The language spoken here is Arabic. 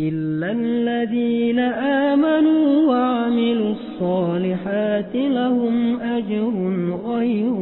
إلا الذين آمنوا وعملوا الصالحات لهم أجر غير